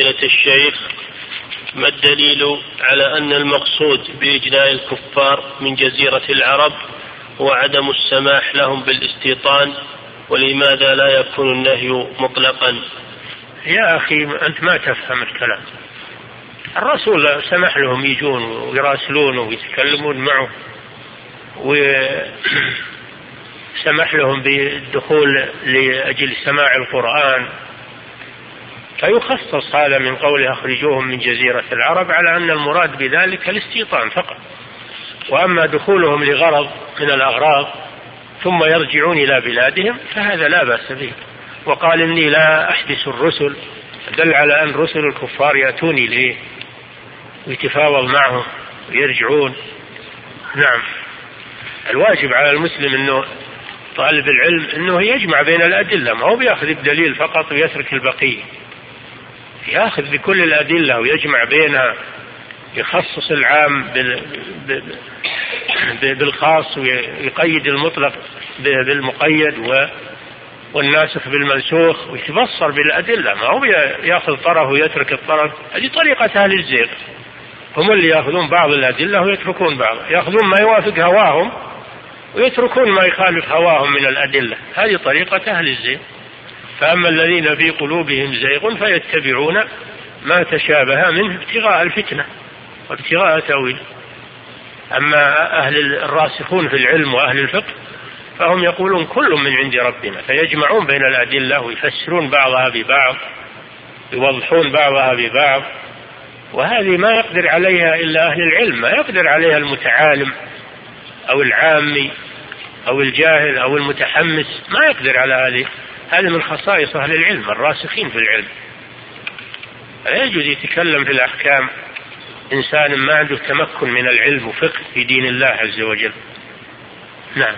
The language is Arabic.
الشيخ ما الدليل على أن المقصود بإجلاء الكفار من جزيرة العرب هو عدم السماح لهم بالاستيطان ولماذا لا يكون النهي مطلقا؟ يا أخي أنت ما تفهم الكلام. الرسول سمح لهم يجون ويراسلونه ويتكلمون معه وسمح لهم بالدخول لأجل سماع القرآن. فيخصص هذا من قوله أخرجوهم من جزيرة العرب على أن المراد بذلك الاستيطان فقط. وأما دخولهم لغرض من الأغراض ثم يرجعون إلى بلادهم فهذا لا بأس به. وقال إني لا أحبس الرسل دل على أن رسل الكفار يأتون إليه ويتفاوض معهم ويرجعون. نعم. الواجب على المسلم أنه طالب العلم أنه يجمع بين الأدلة ما هو بيأخذ الدليل فقط ويترك البقية. ياخذ بكل الأدلة ويجمع بينها يخصص العام بالخاص ويقيد المطلق بالمقيد والناسخ بالمنسوخ ويتبصر بالأدلة. ما هو ياخذ طرف ويترك الطرف. هذه طريقة أهل الزيغ. هم اللي ياخذون بعض الأدلة ويتركون بعض. ياخذون ما يوافق هواهم ويتركون ما يخالف هواهم من الأدلة. هذه طريقة أهل الزيغ. فأما الذين في قلوبهم زيغ فيتبعون ما تشابه منه ابتغاء الفتنة وابتغاء تأويل. أما أهل الراسخون في العلم وأهل الفقه فهم يقولون كل من عند ربنا فيجمعون بين الأدلة ويفسرون بعضها ببعض يوضحون بعضها ببعض. وهذه ما يقدر عليها إلا أهل العلم ما يقدر عليها المتعالم أو العامي أو الجاهل أو المتحمس ما يقدر على هذه. هذه من خصائص أهل العلم الراسخين في العلم. لا يجوز يتكلم في الأحكام. إنسان ما عنده تمكن من العلم وفقه في دين الله عز وجل. نعم.